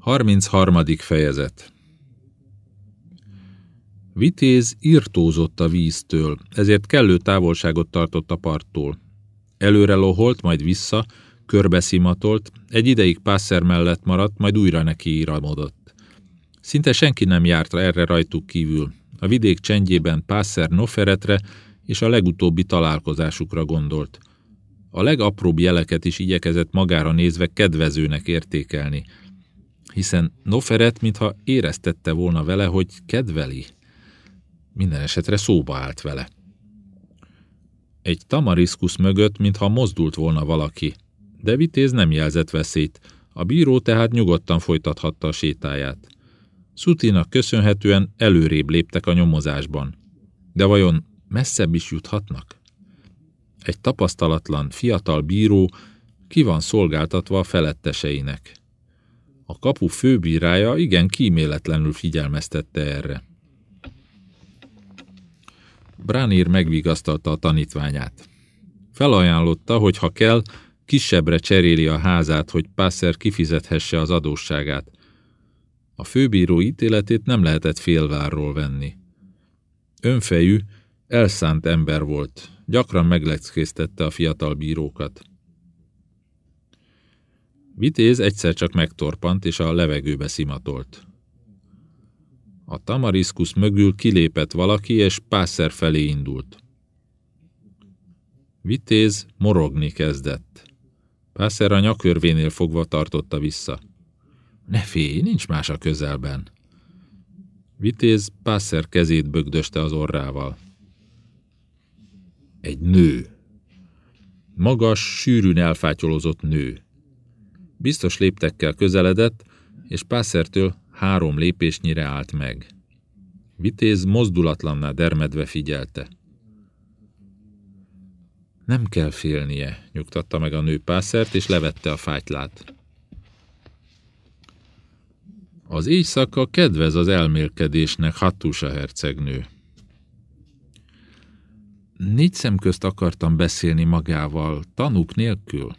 33. fejezet Vitéz írtózott a víztől, ezért kellő távolságot tartott a parttól. Előre loholt, majd vissza, körbeszimatolt, egy ideig pászer mellett maradt, majd újra neki íramodott. Szinte senki nem járt erre rajtuk kívül. A vidék csendjében pászer Noferetre és a legutóbbi találkozásukra gondolt. A legapróbb jeleket is igyekezett magára nézve kedvezőnek értékelni – hiszen Noferet, mintha éreztette volna vele, hogy kedveli. Minden esetre szóba állt vele. Egy tamariszkusz mögött, mintha mozdult volna valaki, de Vitéz nem jelzett veszélyt, a bíró tehát nyugodtan folytathatta a sétáját. Szutinak köszönhetően előrébb léptek a nyomozásban. De vajon messzebb is juthatnak? Egy tapasztalatlan, fiatal bíró ki van szolgáltatva a feletteseinek. A kapu főbírája igen kíméletlenül figyelmeztette erre. Bránir megvigasztalta a tanítványát. Felajánlotta, hogy ha kell, kisebbre cseréli a házát, hogy Pászer kifizethesse az adósságát. A főbíró ítéletét nem lehetett félvárról venni. Önfejű, elszánt ember volt, gyakran megleckéztette a fiatal bírókat. Vitéz egyszer csak megtorpant, és a levegőbe szimatolt. A tamariszkusz mögül kilépett valaki, és pászer felé indult. Vitéz morogni kezdett. Pászer a nyakörvénél fogva tartotta vissza. Ne félj, nincs más a közelben. Vitéz Pászer kezét bögdöste az orrával. Egy nő. Magas, sűrűn elfátyolozott nő. Biztos léptekkel közeledett, és Pászertől három lépésnyire állt meg. Vitéz mozdulatlanná dermedve figyelte. Nem kell félnie, nyugtatta meg a nő Pászert, és levette a fátylát. Az éjszaka kedvez az elmélkedésnek, Hattusa hercegnő. Négy szem közt akartam beszélni magával, tanúk nélkül.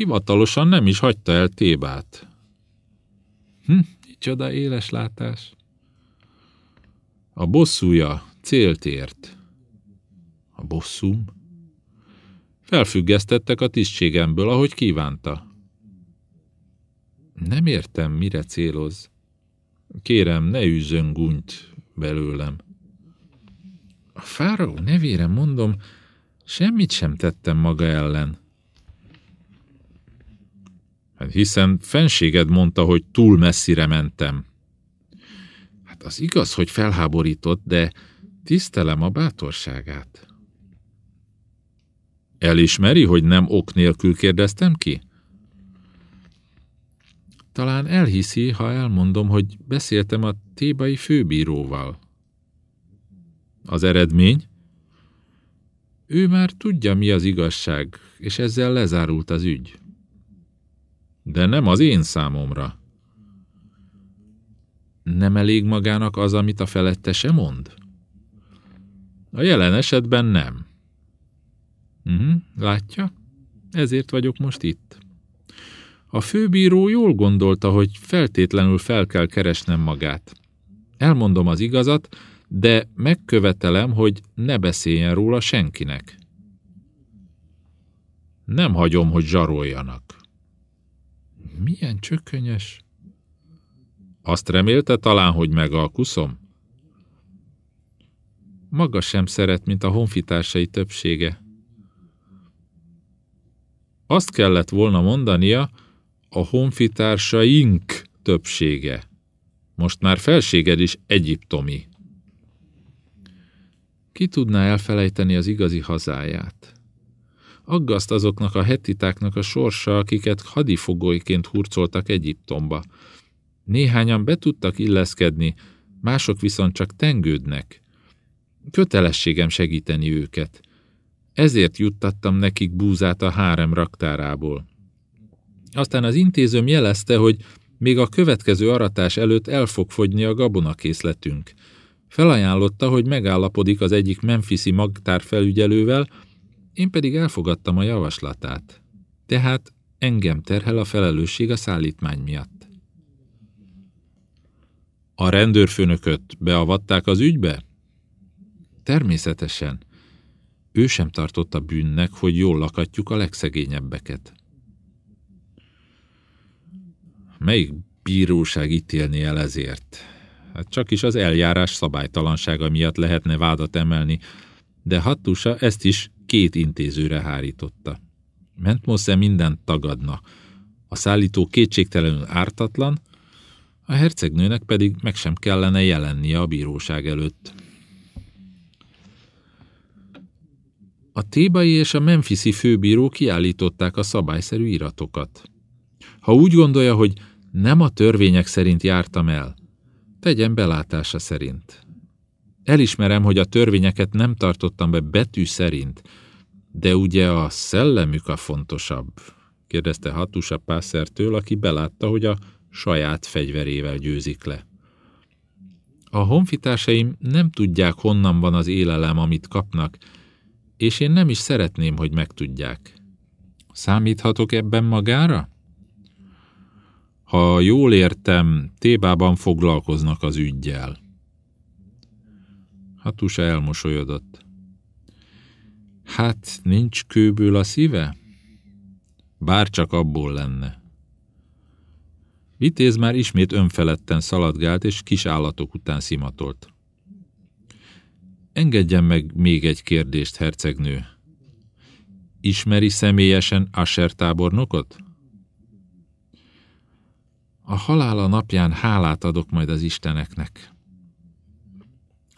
Hivatalosan nem is hagyta el Tébát. Hm, micsoda éles látás. A bosszúja célt ért. A bosszúm? Felfüggesztettek a tisztségemből, ahogy kívánta. Nem értem, mire céloz. Kérem, ne üzzön gúnyt belőlem. A fáraó nevére mondom, semmit sem tettem maga ellen. Hát hiszen fenséged mondta, hogy túl messzire mentem. Hát az igaz, hogy felháborított, de tisztelem a bátorságát. Elismeri, hogy nem ok nélkül kérdeztem ki? Talán elhiszi, ha elmondom, hogy beszéltem a tébai főbíróval. Az eredmény? Ő már tudja, mi az igazság, és ezzel lezárult az ügy de nem az én számomra. Nem elég magának az, amit a felettese mond? A jelen esetben nem. Uh-huh, látja? Ezért vagyok most itt. A főbíró jól gondolta, hogy feltétlenül fel kell keresnem magát. Elmondom az igazat, de megkövetelem, hogy ne beszéljen róla senkinek. Nem hagyom, hogy zsaroljanak. Milyen csökönyös. Azt remélte talán, hogy megalkuszom? Maga sem szeret, mint a honfitársai többsége. Azt kellett volna mondania, a honfitársaink többsége. Most már felséged is egyiptomi. Ki tudná elfelejteni az igazi hazáját? Aggaszt azoknak a hetitáknak a sorsa, akiket hadifogolyként hurcoltak Egyiptomba. Néhányan be tudtak illeszkedni, mások viszont csak tengődnek. Kötelességem segíteni őket. Ezért juttattam nekik búzát a hárem raktárából. Aztán az intézőm jelezte, hogy még a következő aratás előtt el fog fogyni a gabonakészletünk. Felajánlotta, hogy megállapodik az egyik Memphisi magtár felügyelővel, én pedig elfogadtam a javaslatát. Tehát engem terhel a felelősség a szállítmány miatt. A rendőrfőnököt beavatták az ügybe? Természetesen. Ő sem tartotta bűnnek, hogy jól lakatjuk a legszegényebbeket. Melyik bíróság ítélni el ezért? Hát csak is az eljárás szabálytalansága miatt lehetne vádat emelni, de Hattusa ezt is két intézőre hárította. Mentmosze mindent tagadna. A szállító kétségtelenül ártatlan, a hercegnőnek pedig meg sem kellene jelennie a bíróság előtt. A tébai és a memphisi főbíró kiállították a szabályszerű iratokat. Ha úgy gondolja, hogy nem a törvények szerint jártam el, tegyen belátása szerint. Elismerem, hogy a törvényeket nem tartottam be betű szerint, de ugye a szellemük a fontosabb, kérdezte Hatusa Pásszertől, aki belátta, hogy a saját fegyverével győzik le. A honfitársaim nem tudják, honnan van az élelem, amit kapnak, és én nem is szeretném, hogy megtudják. Számíthatok ebben magára? Ha jól értem, Tébában foglalkoznak az ügyjel. Hatusa elmosolyodott. Hát nincs kőből a szíve? Bár csak abból lenne. Vitéz már ismét önfeledten szaladgált, és kis állatok után szimatolt. Engedjen meg még egy kérdést, hercegnő. Ismeri személyesen Asher tábornokot? A halála napján hálát adok majd az isteneknek.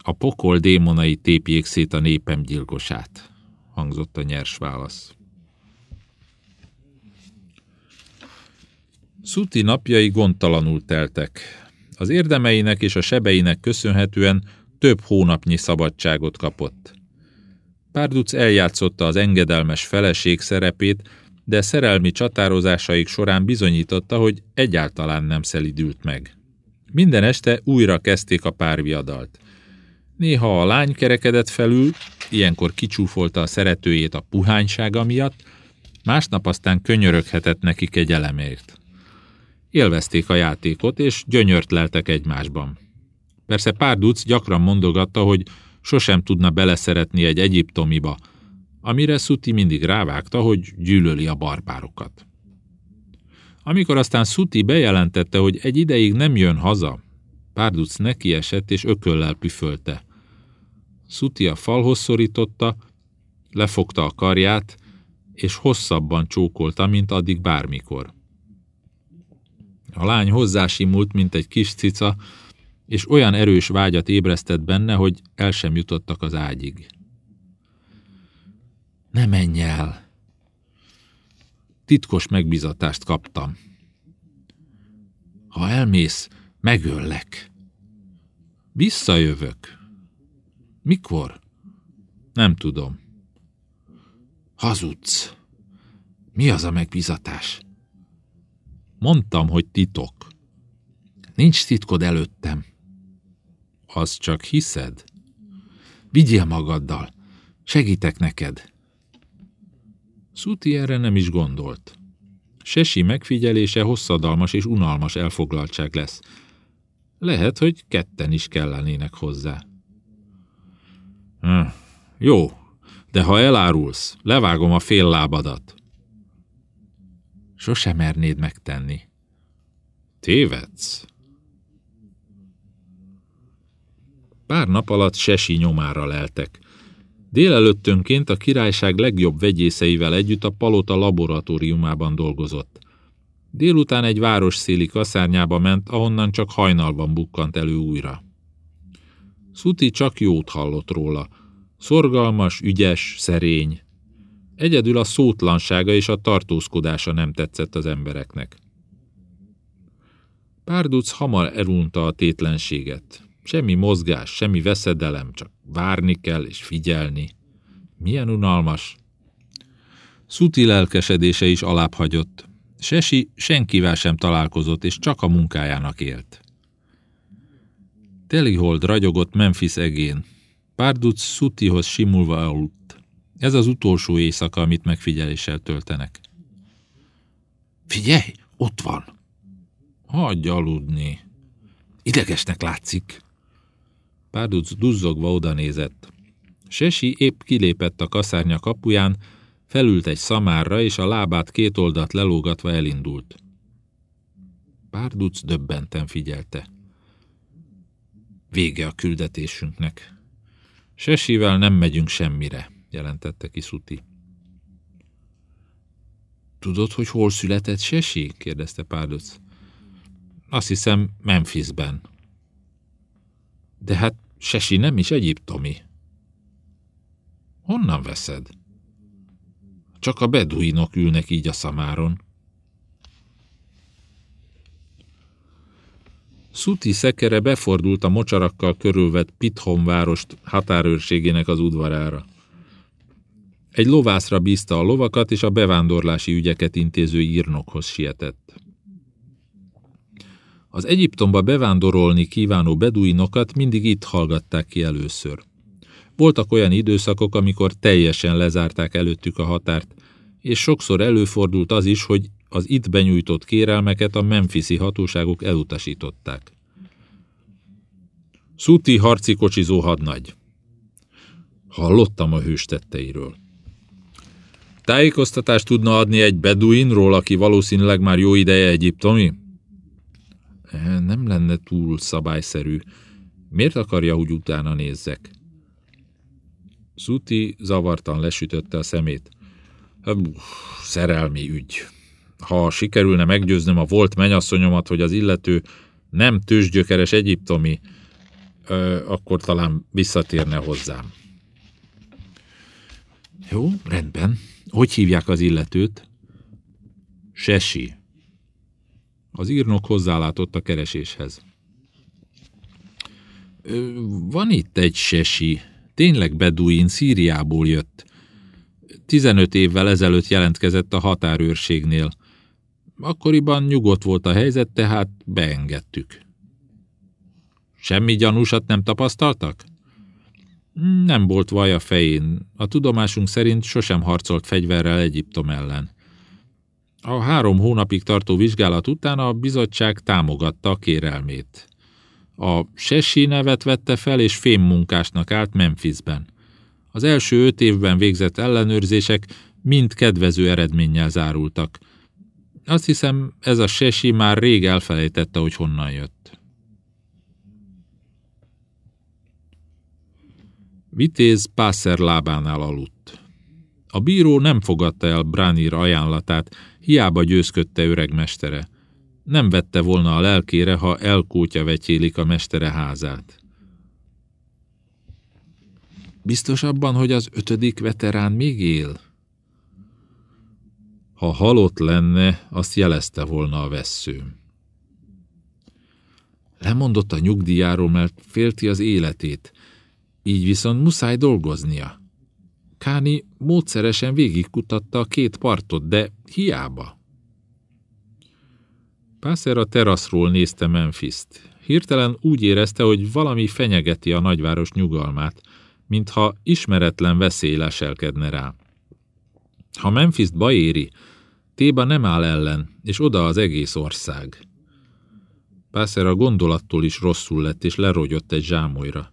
A pokol démonai tépjék szét a népem gyilkosát, hangzott a nyers válasz. Szuti napjai gondtalanul teltek. Az érdemeinek és a sebeinek köszönhetően több hónapnyi szabadságot kapott. Párduc eljátszotta az engedelmes feleség szerepét, de szerelmi csatározásaik során bizonyította, hogy egyáltalán nem szelidült meg. Minden este újra kezdték a párviadalt. Néha a lány kerekedett felül, ilyenkor kicsúfolta a szeretőjét a puhánysága miatt, másnap aztán könyöröghetett nekik egy elemért. Élvezték a játékot, és gyönyört leltek egymásban. Persze Párduc gyakran mondogatta, hogy sosem tudna beleszeretni egy egyiptomiba, amire Szuti mindig rávágta, hogy gyűlöli a barbárokat. Amikor aztán Szuti bejelentette, hogy egy ideig nem jön haza, Párduc nekiesett és ököllel püfölte. Szuti a falhoz szorította, lefogta a karját, és hosszabban csókolta, mint addig bármikor. A lány hozzásimult, mint egy kis cica, és olyan erős vágyat ébresztett benne, hogy el sem jutottak az ágyig. Ne menj el! Titkos megbizatást kaptam. Ha elmész, megöllek. Visszajövök. Mikor? Nem tudom. Hazudsz. Mi az a megbizatás? Mondtam, hogy titok. Nincs titkod előttem. Az csak hiszed? Vigyél magaddal. Segítek neked. Szuti erre nem is gondolt. Sesi megfigyelése hosszadalmas és unalmas elfoglaltság lesz. Lehet, hogy ketten is kellenének hozzá. Hm, jó, de ha elárulsz, levágom a fél lábadat. Sose mernéd megtenni. Tévedsz. Pár nap alatt Sesi nyomára leltek. Délelőttönként a királyság legjobb vegyészeivel együtt a palota laboratóriumában dolgozott. Délután egy városszéli kaszárnyába ment, ahonnan csak hajnalban bukkant elő újra. Szuti csak jót hallott róla. Szorgalmas, ügyes, szerény. Egyedül a szótlansága és a tartózkodása nem tetszett az embereknek. Párduc hamar elunta a tétlenséget. Semmi mozgás, semmi veszedelem, csak várni kell és figyelni. Milyen unalmas. Szuti lelkesedése is alább hagyott. Sesi senkivel sem találkozott, és csak a munkájának élt. Telihold ragyogott Memphis egén. Párduc Szutihoz simulva aludt. Ez az utolsó éjszaka, amit megfigyeléssel töltenek. Figyelj, ott van! Hagyj aludni. Idegesnek látszik. Párduc duzzogva oda nézett. Sesi épp kilépett a kaszárnya kapuján, felült egy szamárra, és a lábát két oldat lelógatva elindult. Párduc döbbenten figyelte. Vége a küldetésünknek. Sesivel nem megyünk semmire, jelentette ki Szuti. Tudod, hogy hol született Sesi? kérdezte Párduc. Azt hiszem Memphisben. De hát Sesi nem is egyiptomi. Honnan veszed? Csak a beduinok ülnek így a szamáron. Szuti szekere befordult a mocsarakkal körülvett Pithom várost határőrségének az udvarára. Egy lovászra bízta a lovakat, és a bevándorlási ügyeket intéző írnokhoz sietett. Az Egyiptomba bevándorolni kívánó beduinokat mindig itt hallgatták ki először. Voltak olyan időszakok, amikor teljesen lezárták előttük a határt, és sokszor előfordult az is, hogy az itt benyújtott kérelmeket a memphisi hatóságok elutasították. Szuti harci kocsizó hadnagy. Hallottam a hős tetteiről. Tájékoztatást tudna adni egy beduinról, aki valószínűleg már jó ideje egyiptomi? Nem lenne túl szabályszerű. Miért akarja, hogy utána nézzek? Szuti zavartan lesütötte a szemét. Szerelmi ügy. Ha sikerülne meggyőznöm a volt menyasszonyomat, hogy az illető nem tőzsgyökeres egyiptomi, akkor talán visszatérne hozzám. Jó, rendben. Hogy hívják az illetőt? Sesi. Az írnok hozzálátott a kereséshez. Van itt egy sesi, tényleg beduin, Szíriából jött. 15 évvel ezelőtt jelentkezett a határőrségnél. Akkoriban nyugodt volt a helyzet, tehát beengedtük. Semmi gyanúsat nem tapasztaltak? Nem volt vaj a fején. A tudomásunk szerint sosem harcolt fegyverrel Egyiptom ellen. A három hónapig tartó vizsgálat után a bizottság támogatta a kérelmét. A Sesi nevet vette fel, és fémmunkásnak állt Memphisben. Az első öt évben végzett ellenőrzések mind kedvező eredménnyel zárultak. Azt hiszem, ez a Sesi már rég elfelejtette, hogy honnan jött. Vitéz Pászer lábánál aludt. A bíró nem fogadta el Bránir ajánlatát, hiába győzködte öreg mestere. Nem vette volna a lelkére, ha elkótya vetyélik a mestere házát. Biztos abban, hogy az ötödik veterán még él? Ha halott lenne, azt jelezte volna a vesszőm. Lemondott a nyugdíjáról, mert félti az életét, így viszont muszáj dolgoznia. Káni módszeresen végigkutatta a két partot, de hiába. Pászer a teraszról nézte Memphis-t. Hirtelen úgy érezte, hogy valami fenyegeti a nagyváros nyugalmát, mintha ismeretlen veszély leselkedne rá. Ha memphis baj éri, Téba nem áll ellen, és oda az egész ország. Pászer a gondolattól is rosszul lett, és lerogyott egy zsámolyra.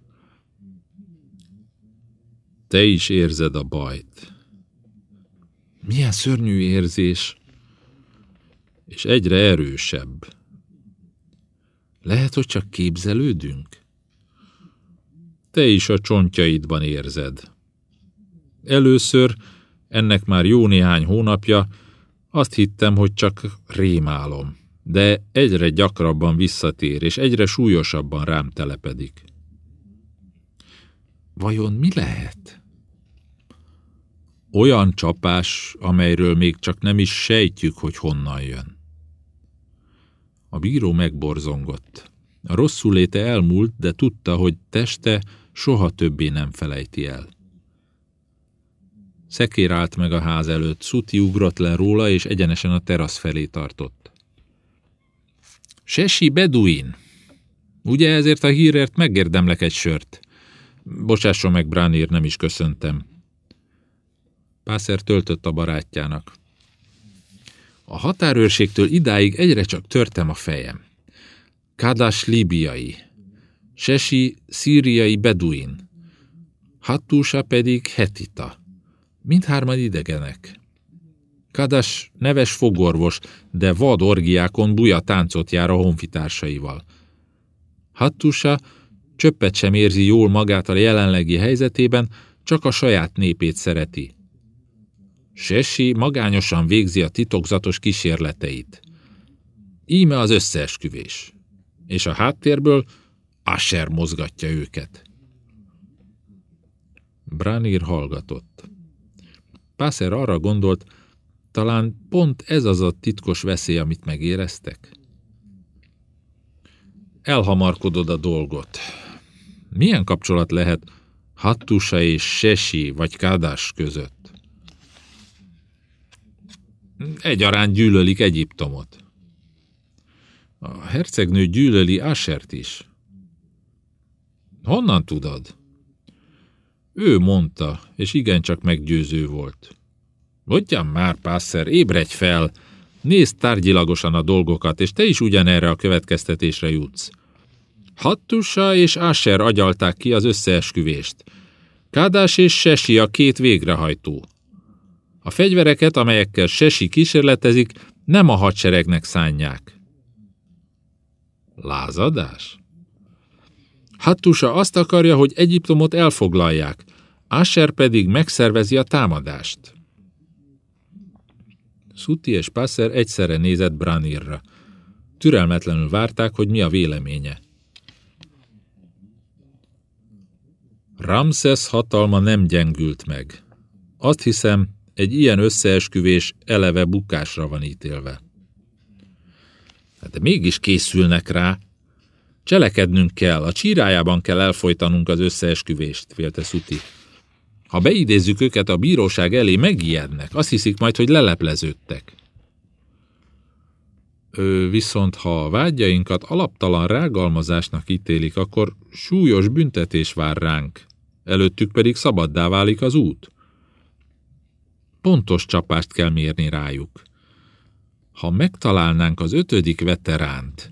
Te is érzed a bajt. Milyen szörnyű érzés, és egyre erősebb. Lehet, hogy csak képzelődünk? Te is a csontjaidban érzed. Először, ennek már jó néhány hónapja, azt hittem, hogy csak rémálom, de egyre gyakrabban visszatér, és egyre súlyosabban rám telepedik. Vajon mi lehet? Olyan csapás, amelyről még csak nem is sejtjük, hogy honnan jön. A bíró megborzongott. A rosszul léte elmúlt, de tudta, hogy teste soha többé nem felejti el. Szekér állt meg a ház előtt, Szuti ugrott le róla, és egyenesen a terasz felé tartott. Sesi Beduin! Ugye ezért a hírért megérdemlek egy sört? Bocsásson meg, Bránir, nem is köszöntem. Pászer töltött a barátjának. A határőrségtől idáig egyre csak törtem a fejem. Kadas libiai, Sesi szíriai beduin, Hattusa pedig hetita. Mindhárman idegenek. Kadas neves fogorvos, de vad orgiákon buja táncot jár a honfitársaival. Hattusa csöppet sem érzi jól magát a jelenlegi helyzetében, csak a saját népét szereti. Sesi magányosan végzi a titokzatos kísérleteit. Íme az összeesküvés. És a háttérből Asher mozgatja őket. Branir hallgatott. Pászer arra gondolt, talán pont ez az a titkos veszély, amit megéreztek. Elhamarkodod a dolgot. Milyen kapcsolat lehet Hattusa és Sesi vagy Kádás között? Egyaránt gyűlölik Egyiptomot. A hercegnő gyűlöli Asert is. Honnan tudod? Ő mondta, és igencsak meggyőző volt. Ugyan már, Pászer, ébredj fel! Nézd tárgyilagosan a dolgokat, és te is ugyanerre a következtetésre jutsz. Hattusa és Asher agyalták ki az összeesküvést. Kádás és Sesi a két végrehajtó. A fegyvereket, amelyekkel Sesi kísérletezik, nem a hadseregnek szánják. Lázadás? Hattusa azt akarja, hogy Egyiptomot elfoglalják, Asher pedig megszervezi a támadást. Suti és Passer egyszerre nézett Branirra. Türelmetlenül várták, hogy mi a véleménye. Ramses hatalma nem gyengült meg. Azt hiszem, egy ilyen összeesküvés eleve bukásra van ítélve. Hát de mégis készülnek rá. Cselekednünk kell, a csírájában kell elfolytanunk az összeesküvést, félte Szuti. Ha beidézzük őket a bíróság elé, megijednek. Azt hiszik majd, hogy lelepleződtek. Ő viszont, ha a vágyainkat alaptalan rágalmazásnak ítélik, akkor súlyos büntetés vár ránk. Előttük pedig szabaddá válik az út. Pontos csapást kell mérni rájuk. Ha megtalálnánk az ötödik veteránt,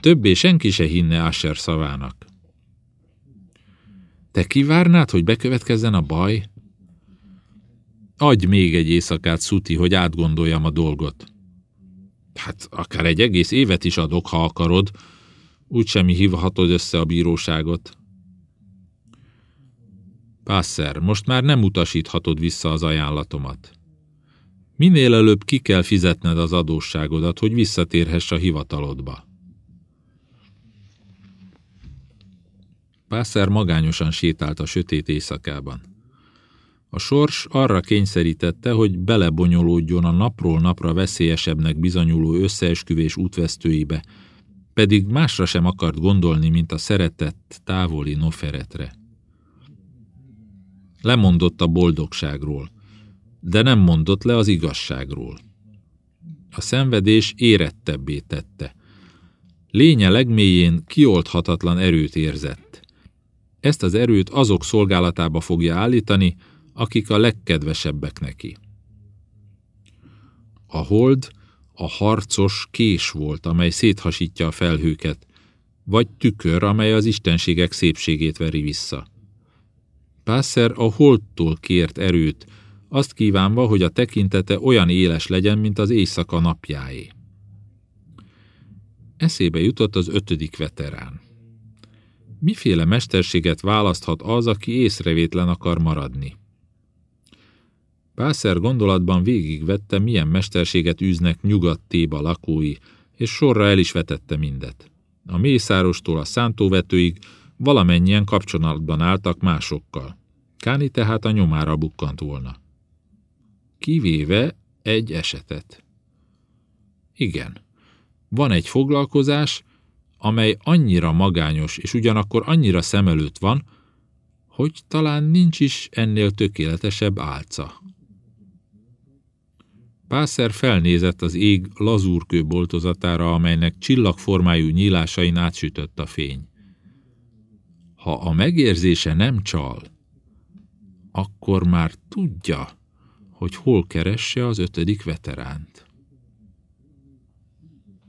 többé senki se hinne Asher szavának. Te kivárnád, hogy bekövetkezzen a baj? Adj még egy éjszakát, Szuti, hogy átgondoljam a dolgot. Hát akár egy egész évet is adok, ha akarod. Úgysem hívhatod össze a bíróságot. Pászer, most már nem utasíthatod vissza az ajánlatomat. Minél előbb ki kell fizetned az adósságodat, hogy visszatérhess a hivatalodba. Pászer magányosan sétált a sötét éjszakában. A sors arra kényszerítette, hogy belebonyolódjon a napról napra veszélyesebbnek bizonyuló összeesküvés útvesztőibe, pedig másra sem akart gondolni, mint a szeretett, távoli noferetre. Lemondott a boldogságról, de nem mondott le az igazságról. A szenvedés érettebbé tette. Lénye legmélyén kioldhatatlan erőt érzett. Ezt az erőt azok szolgálatába fogja állítani, akik a legkedvesebbek neki. A hold a harcos kés volt, amely széthasítja a felhőket, vagy tükör, amely az istenségek szépségét veri vissza. Pászer a holdtól kért erőt, azt kívánva, hogy a tekintete olyan éles legyen, mint az éjszaka napjáé. Eszébe jutott az ötödik veterán. Miféle mesterséget választhat az, aki észrevétlen akar maradni? Pászer gondolatban végigvette, milyen mesterséget űznek nyugat téba lakói, és sorra el is vetette mindet. A mészárostól a szántóvetőig valamennyien kapcsolatban álltak másokkal. Káni tehát a nyomára bukkant volna. Kivéve egy esetet. Igen, van egy foglalkozás, amely annyira magányos és ugyanakkor annyira szem előtt van, hogy talán nincs is ennél tökéletesebb álca. Pászer felnézett az ég lazúrkő boltozatára, amelynek csillagformájú nyílásain átsütött a fény. Ha a megérzése nem csal, akkor már tudja, hogy hol keresse az ötödik veteránt.